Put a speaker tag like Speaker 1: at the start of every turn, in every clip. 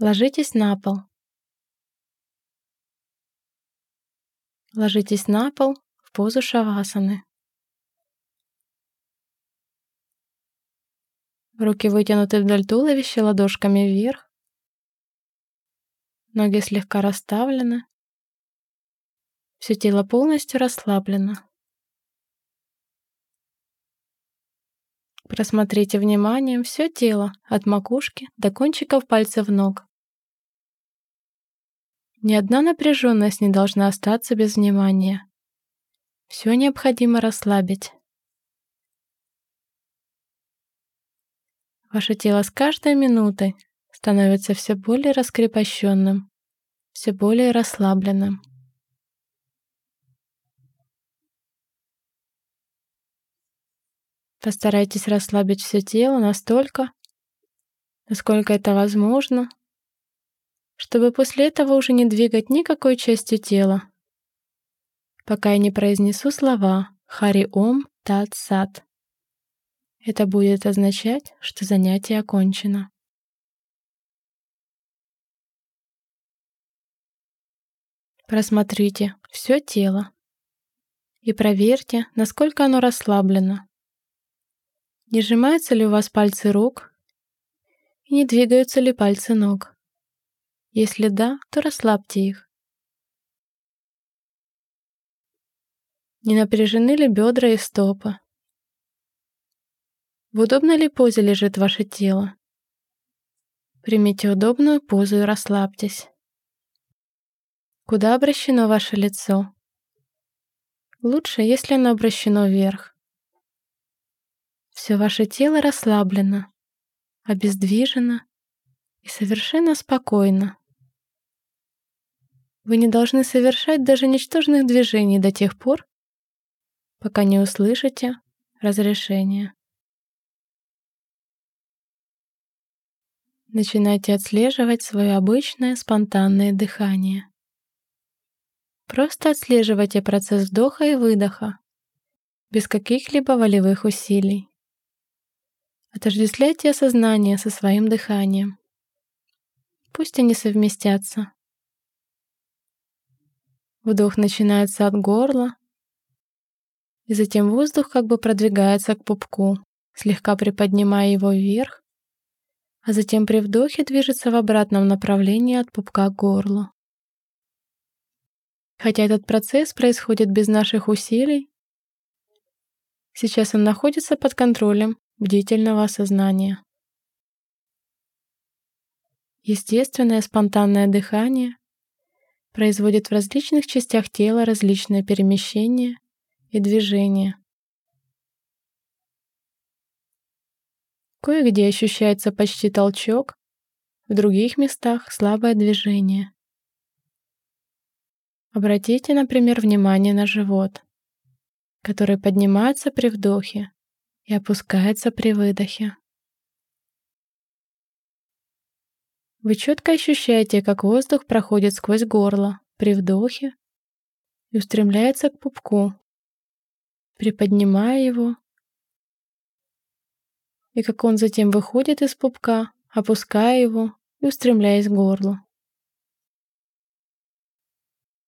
Speaker 1: Ложитесь на пол. Ложитесь на пол в позу шавасаны. Руки вытянуты вдоль туловища ладошками вверх. Ноги слегка расставлены. Все тело полностью расслаблено. Просмотрите вниманием все тело от макушки до кончиков пальцев ног. Ни одна напряженность не должна остаться без внимания. Все необходимо расслабить. Ваше тело с каждой минутой становится все более раскрепощенным, все более расслабленным. Постарайтесь расслабить все тело настолько, насколько это возможно, чтобы после этого уже не двигать никакой частью тела, пока я не произнесу слова «Хари Ом Тат Сат». Это будет означать, что занятие окончено. Просмотрите все тело и проверьте, насколько оно расслаблено. Не сжимаются ли у вас пальцы рук и не двигаются ли пальцы ног? Если да, то расслабьте их. Не напряжены ли бедра и стопы? В удобной ли позе лежит ваше тело? Примите удобную позу и расслабьтесь. Куда обращено ваше лицо? Лучше, если оно обращено вверх. Все ваше тело расслаблено, обездвижено и совершенно спокойно. Вы не должны совершать даже ничтожных движений до тех пор, пока не услышите разрешение. Начинайте отслеживать свое обычное спонтанное дыхание. Просто отслеживайте процесс вдоха и выдоха, без каких-либо волевых усилий. Отождествляйте осознание со своим дыханием. Пусть они совместятся. Вдох начинается от горла, и затем воздух как бы продвигается к пупку, слегка приподнимая его вверх, а затем при вдохе движется в обратном направлении от пупка к горлу. Хотя этот процесс происходит без наших усилий, сейчас он находится под контролем бдительного осознания. Естественное спонтанное дыхание производит в различных частях тела различные перемещения и движения. Кое-где ощущается почти толчок, в других местах слабое движение. Обратите, например, внимание на живот, который поднимается при вдохе и опускается при выдохе. Вы четко ощущаете, как воздух проходит сквозь горло при вдохе и устремляется к пупку, приподнимая его, и как он затем выходит из пупка, опуская его и устремляясь к горлу.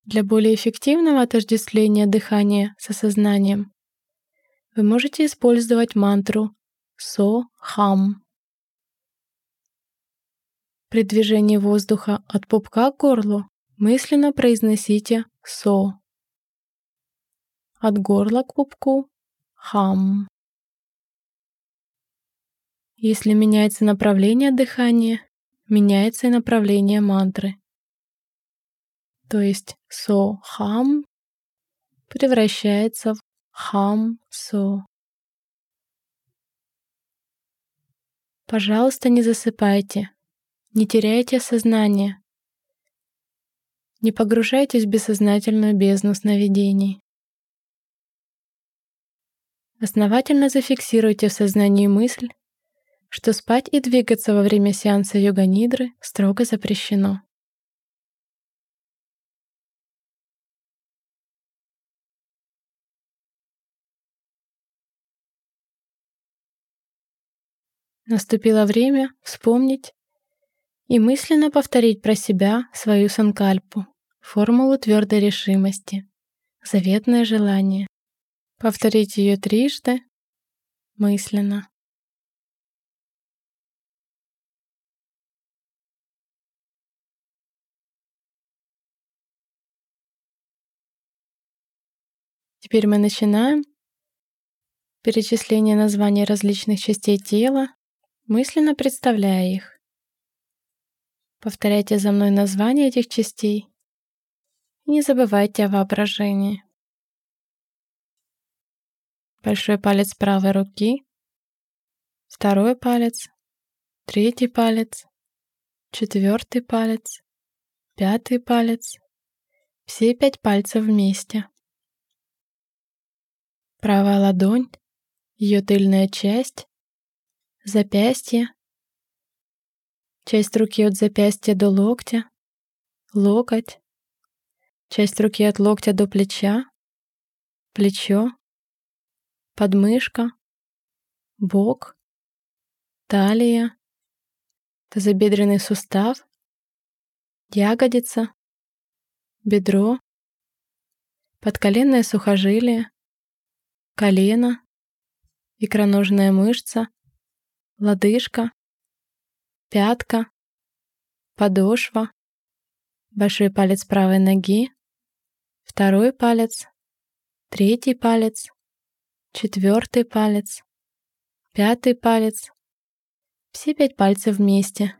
Speaker 1: Для более эффективного отождествления дыхания с осознанием вы можете использовать мантру «со-хам». При движении воздуха от пупка к горлу мысленно произносите «со». От горла к пупку «хам». Если меняется направление дыхания, меняется и направление мантры. То есть «со-хам» превращается в Хам-со. Пожалуйста, не засыпайте. Не теряйте сознание. Не погружайтесь в бессознательную бездну сновидений. Основательно зафиксируйте в сознании мысль, что спать и двигаться во время сеанса йога-нидры строго запрещено. Наступило время вспомнить и мысленно повторить про себя свою санкальпу, формулу твердой решимости, заветное желание. Повторить ее трижды мысленно. Теперь мы начинаем перечисление названий различных частей тела, мысленно представляя их. Повторяйте за мной названия этих частей. Не забывайте о воображении. Большой палец правой руки, второй палец, третий палец, четвертый палец, пятый палец, все пять пальцев вместе. Правая ладонь, ее тыльная часть, запястье, часть руки от запястья до локтя, локоть, часть руки от локтя до плеча, плечо, подмышка, бок, талия, тазобедренный сустав, ягодица, бедро, подколенное сухожилие, колено, икроножная мышца, лодыжка, пятка, подошва, большой палец правой ноги, второй палец, третий палец, четвертый палец, пятый палец, все пять пальцев вместе.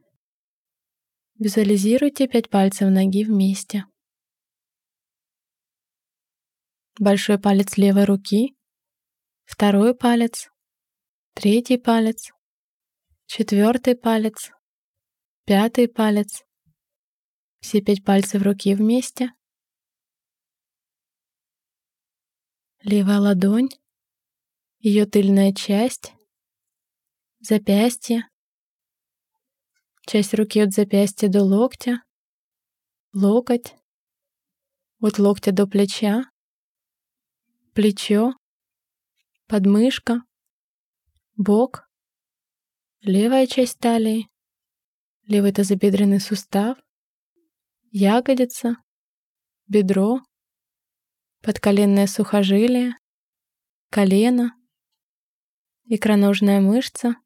Speaker 1: Визуализируйте пять пальцев ноги вместе. Большой палец левой руки, второй палец, третий палец, четвертый палец, пятый палец, все пять пальцев руки вместе, левая ладонь, ее тыльная часть, запястье, часть руки от запястья до локтя, локоть, от локтя до плеча, плечо, подмышка, бок, левая часть талии, левый тазобедренный сустав, ягодица, бедро, подколенное сухожилие, колено, икроножная мышца,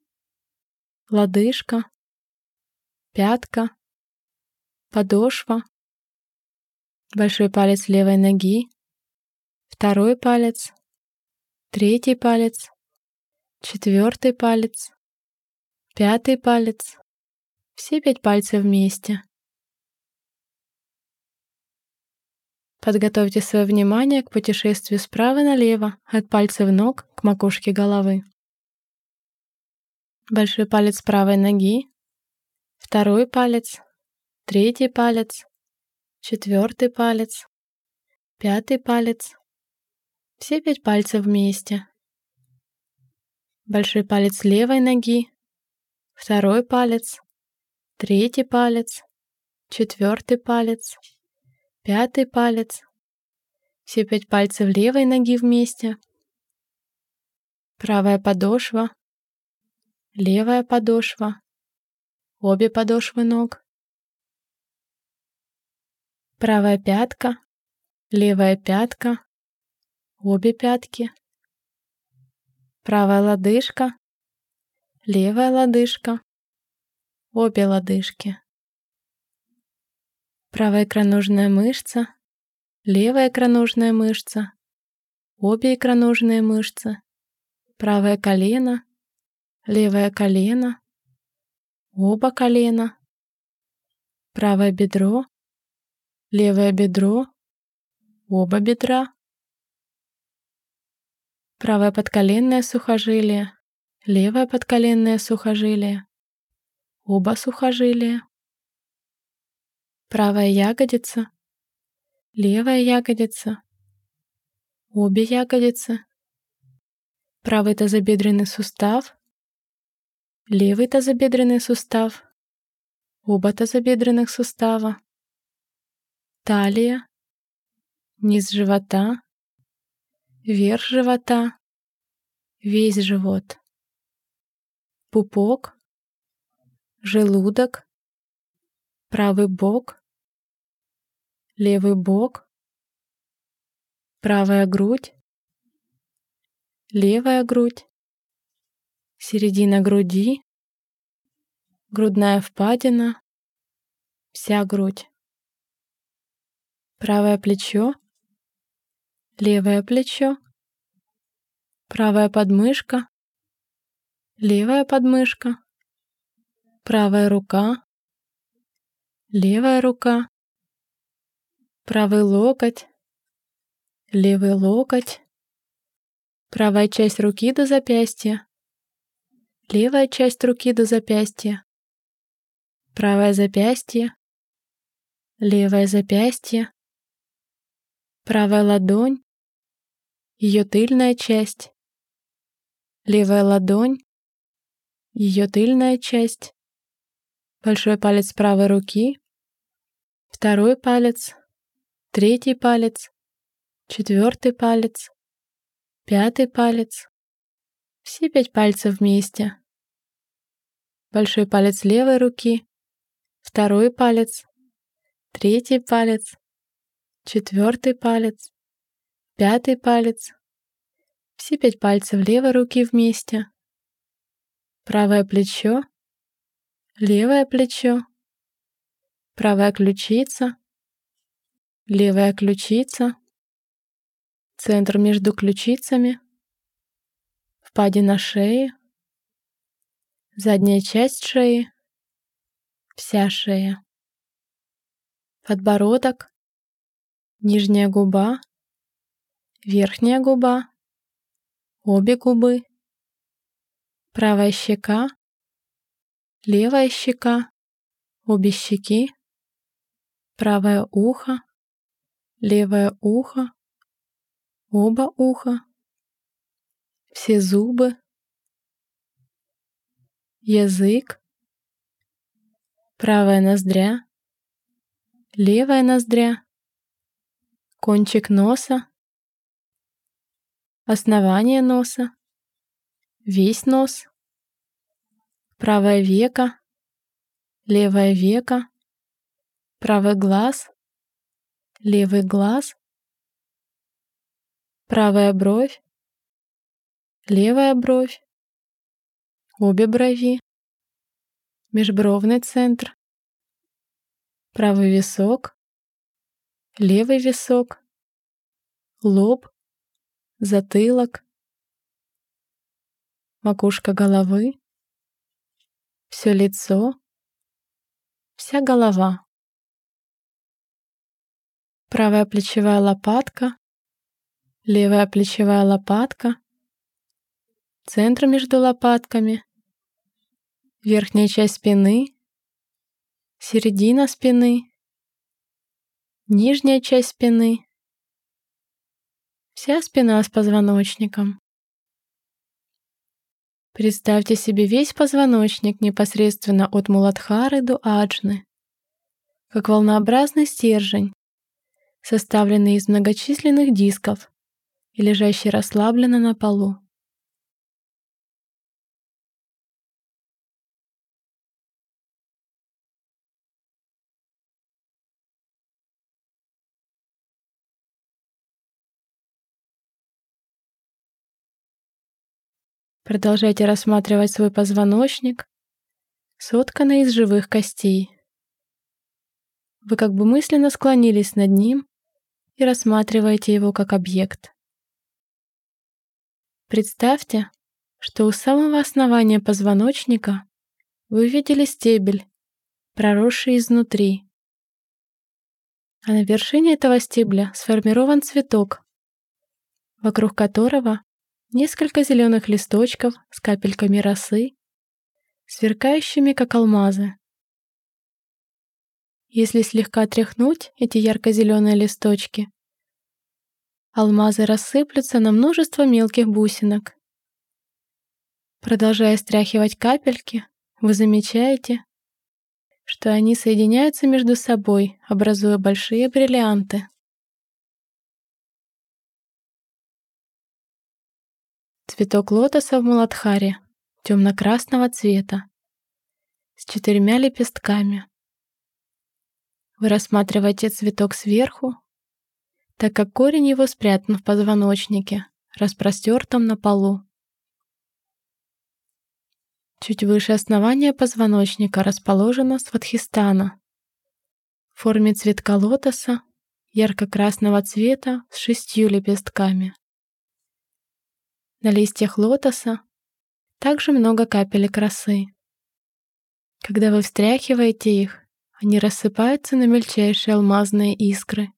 Speaker 1: лодыжка, пятка, подошва, большой палец левой ноги, второй палец, третий палец, четвертый палец, пятый палец, все пять пальцев вместе. Подготовьте свое внимание к путешествию справа налево, от пальцев ног к макушке головы. Большой палец правой ноги, второй палец, третий палец, четвертый палец, пятый палец, все пять пальцев вместе. Большой палец левой ноги, второй палец, третий палец, четвертый палец, пятый палец, все пять пальцев левой ноги вместе, правая подошва, левая подошва, обе подошвы ног, правая пятка, левая пятка, обе пятки, правая лодыжка, левая лодыжка, обе лодыжки, правая икроножная мышца, левая икроножная мышца, обе икроножные мышцы, правое колено, левое колено, оба колена, правое бедро, левое бедро, оба бедра, правое подколенное сухожилие, левое подколенное сухожилие, оба сухожилия, правая ягодица, левая ягодица, обе ягодицы, правый тазобедренный сустав, левый тазобедренный сустав, оба тазобедренных сустава, талия, низ живота, верх живота, весь живот, пупок, желудок, правый бок, левый бок, правая грудь, левая грудь, середина груди, грудная впадина, вся грудь, правое плечо, левое плечо, правая подмышка, левая подмышка, правая рука, левая рука, правый локоть, левый локоть, правая часть руки до запястья, левая часть руки до запястья, правое запястье, левое запястье, правая ладонь, ее тыльная часть, левая ладонь, ее тыльная часть, большой палец правой руки, второй палец, третий палец, четвертый палец, пятый палец, все пять пальцев вместе, большой палец левой руки, второй палец, третий палец, четвертый палец, пятый палец, все пять пальцев левой руки вместе, правое плечо, левое плечо, правая ключица, левая ключица, центр между ключицами, впадина шеи, задняя часть шеи, вся шея, подбородок, нижняя губа, верхняя губа, обе губы, правая щека, левая щека, обе щеки, правое ухо, левое ухо, оба уха, все зубы, язык, правая ноздря, левая ноздря, кончик носа, основание носа, весь нос, правое веко, левое веко, правый глаз, левый глаз, правая бровь, левая бровь, обе брови, межбровный центр, правый висок, левый висок, лоб, затылок, макушка головы, все лицо, вся голова. Правая плечевая лопатка, левая плечевая лопатка, центр между лопатками, верхняя часть спины, середина спины, нижняя часть спины, вся спина с позвоночником. Представьте себе весь позвоночник непосредственно от Муладхары до Аджны, как волнообразный стержень, составленный из многочисленных дисков и лежащий расслабленно на полу. Продолжайте рассматривать свой позвоночник, сотканный из живых костей. Вы как бы мысленно склонились над ним и рассматриваете его как объект. Представьте, что у самого основания позвоночника вы видели стебель, проросший изнутри. А на вершине этого стебля сформирован цветок, вокруг которого Несколько зеленых листочков с капельками росы, сверкающими как алмазы. Если слегка тряхнуть эти ярко-зеленые листочки, алмазы рассыплются на множество мелких бусинок. Продолжая стряхивать капельки, вы замечаете, что они соединяются между собой, образуя большие бриллианты. Цветок лотоса в Муладхаре темно-красного цвета с четырьмя лепестками. Вы рассматриваете цветок сверху, так как корень его спрятан в позвоночнике, распростертом на полу. Чуть выше основания позвоночника расположена сватхистана в форме цветка лотоса ярко-красного цвета с шестью лепестками. На листьях лотоса также много капелек росы. Когда вы встряхиваете их, они рассыпаются на мельчайшие алмазные искры.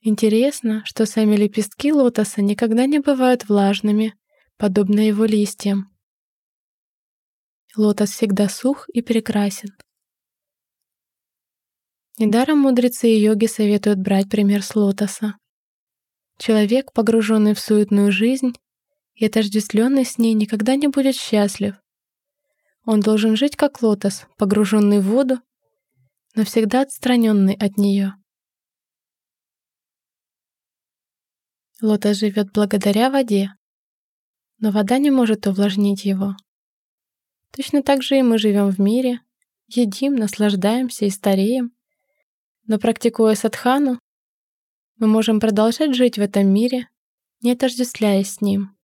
Speaker 1: Интересно, что сами лепестки лотоса никогда не бывают влажными подобно его листьям. Лотос всегда сух и прекрасен. Недаром мудрецы и йоги советуют брать пример с лотоса. Человек, погруженный в суетную жизнь и отождествленный с ней, никогда не будет счастлив. Он должен жить как лотос, погруженный в воду, но всегда отстраненный от нее. Лотос живет благодаря воде, но вода не может увлажнить его. Точно так же и мы живем в мире, едим, наслаждаемся и стареем. Но практикуя садхану, мы можем продолжать жить в этом мире, не отождествляясь с ним.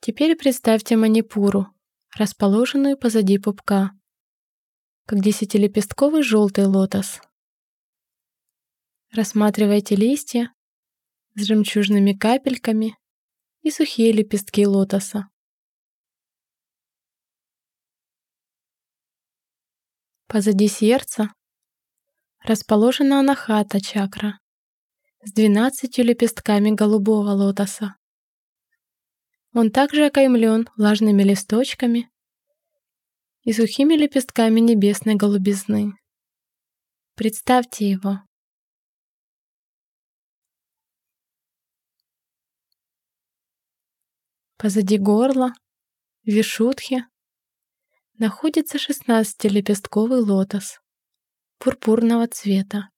Speaker 1: Теперь представьте манипуру, расположенную позади пупка, как десятилепестковый желтый лотос. Рассматривайте листья с жемчужными капельками и сухие лепестки лотоса. Позади сердца расположена анахата чакра с двенадцатью лепестками голубого лотоса. Он также окаймлен влажными листочками и сухими лепестками небесной голубизны. Представьте его. Позади горла, в вишутхе, находится шестнадцатилепестковый лотос пурпурного цвета,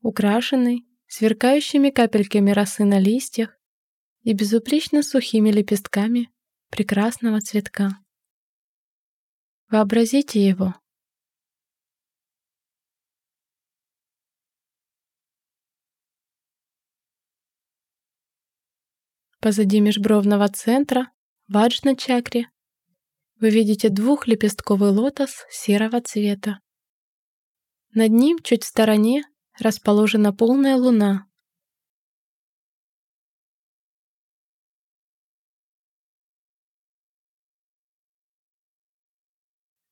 Speaker 1: украшенный сверкающими капельками росы на листьях и безупречно сухими лепестками прекрасного цветка. Вообразите его. Позади межбровного центра, в аджна-чакре, вы видите двухлепестковый лотос серого цвета. Над ним, чуть в стороне, расположена полная луна.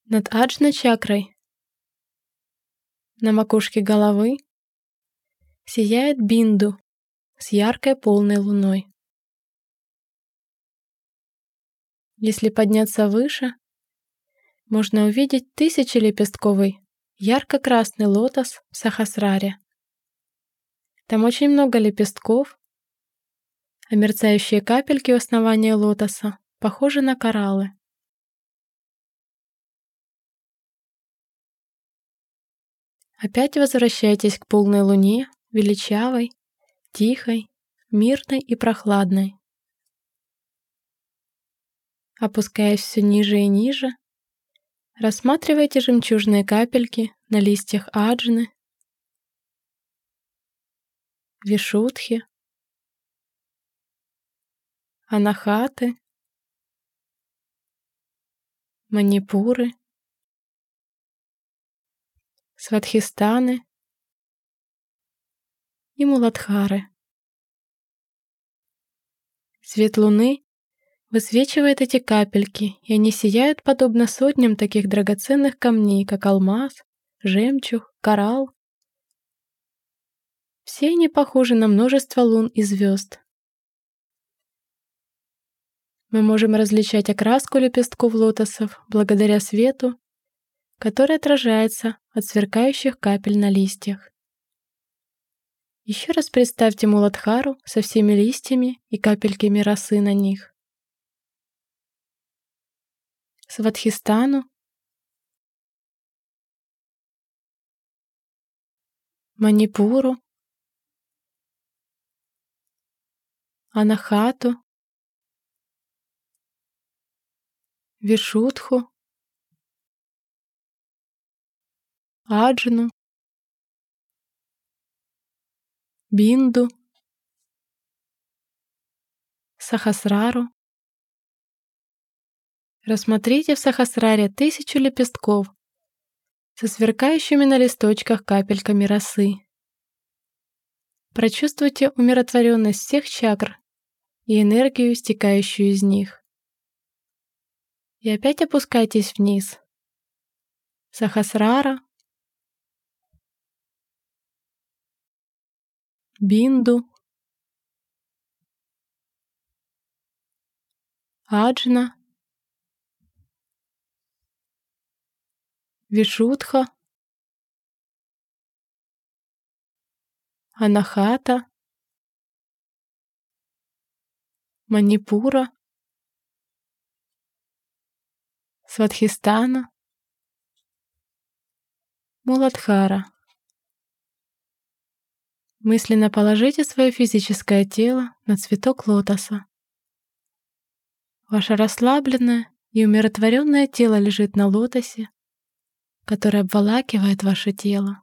Speaker 1: Над аджна-чакрой на макушке головы сияет бинду с яркой полной луной. Если подняться выше, можно увидеть тысячелепестковый ярко-красный лотос в Сахасраре. Там очень много лепестков, а мерцающие капельки у основания лотоса похожи на кораллы. Опять возвращайтесь к полной луне, величавой, тихой, мирной и прохладной. Опускаясь все ниже и ниже, рассматривайте жемчужные капельки на листьях аджны, вишутхи, анахаты, манипуры, сватхистаны и муладхары. Свет луны высвечивает эти капельки, и они сияют подобно сотням таких драгоценных камней, как алмаз, жемчуг, коралл. Все они похожи на множество лун и звезд. Мы можем различать окраску лепестков лотосов благодаря свету, который отражается от сверкающих капель на листьях. Еще раз представьте Муладхару со всеми листьями и капельками росы на них. Сватхистану, Манипуру, Анахату, Вишудху, Аджну, Бинду, Сахасрару. Рассмотрите в Сахасраре тысячу лепестков со сверкающими на листочках капельками росы. Прочувствуйте умиротворенность всех чакр и энергию, стекающую из них. И опять опускайтесь вниз. Сахасрара, Бинду, Аджна, Вишудха, Анахата, Манипура, Сватхистана, Муладхара. Мысленно положите свое физическое тело на цветок лотоса. Ваше расслабленное и умиротворенное тело лежит на лотосе, который обволакивает ваше тело.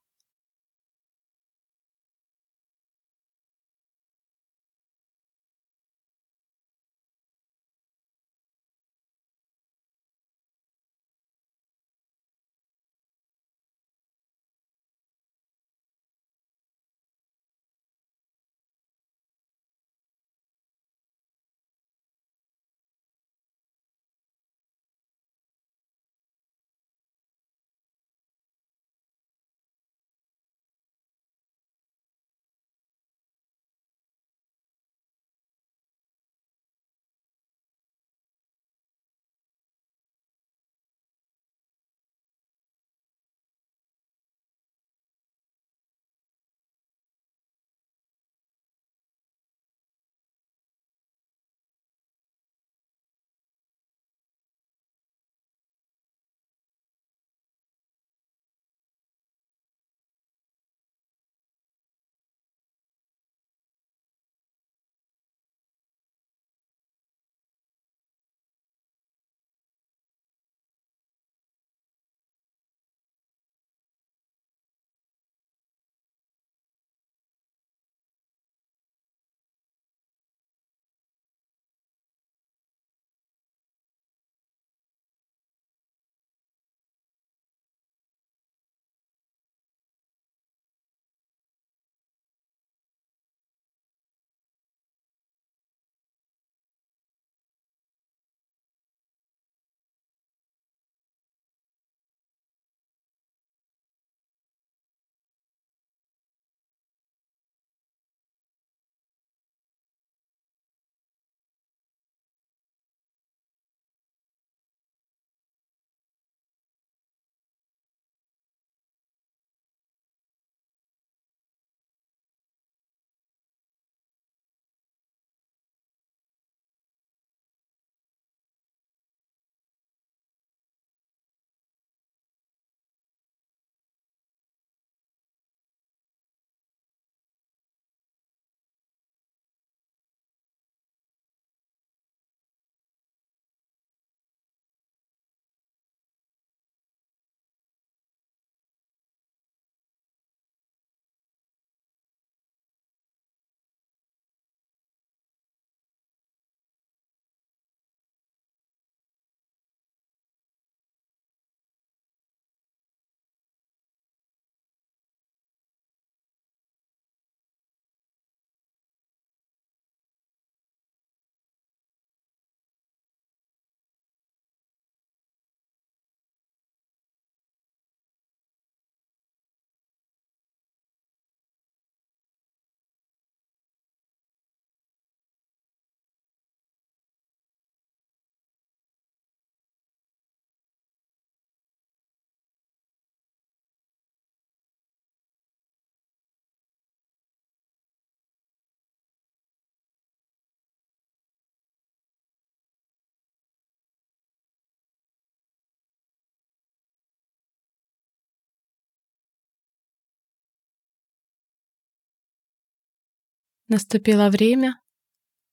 Speaker 1: Наступило время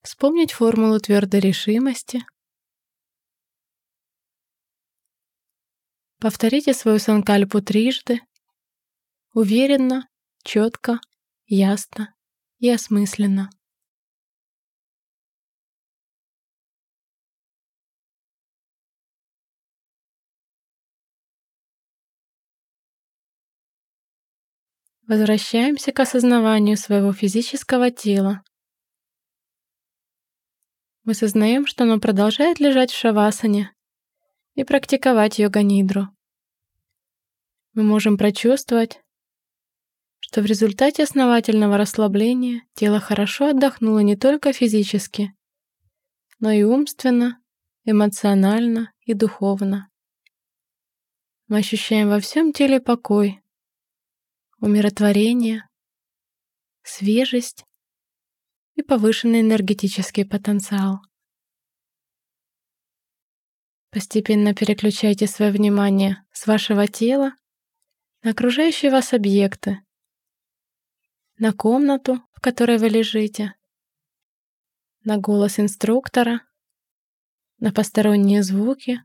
Speaker 1: вспомнить формулу твердой решимости. Повторите свою санкальпу трижды уверенно, четко, ясно и осмысленно. Возвращаемся к осознаванию своего физического тела. Мы сознаем, что оно продолжает лежать в шавасане и практиковать йога-нидру. Мы можем прочувствовать, что в результате основательного расслабления тело хорошо отдохнуло не только физически, но и умственно, эмоционально и духовно. Мы ощущаем во всем теле покой, умиротворение, свежесть и повышенный энергетический потенциал. Постепенно переключайте свое внимание с вашего тела на окружающие вас объекты, на комнату, в которой вы лежите, на голос инструктора, на посторонние звуки,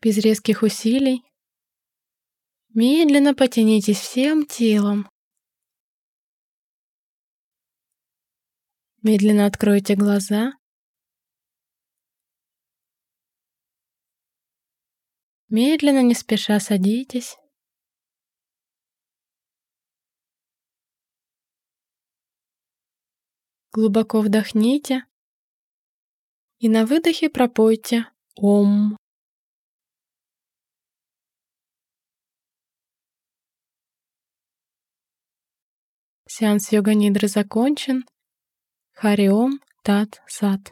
Speaker 1: без резких усилий Медленно потянитесь всем телом. Медленно откройте глаза. Медленно, не спеша садитесь. Глубоко вдохните и на выдохе пропойте Ом. Сеанс йога-нидры закончен. Хариом Тат Сат.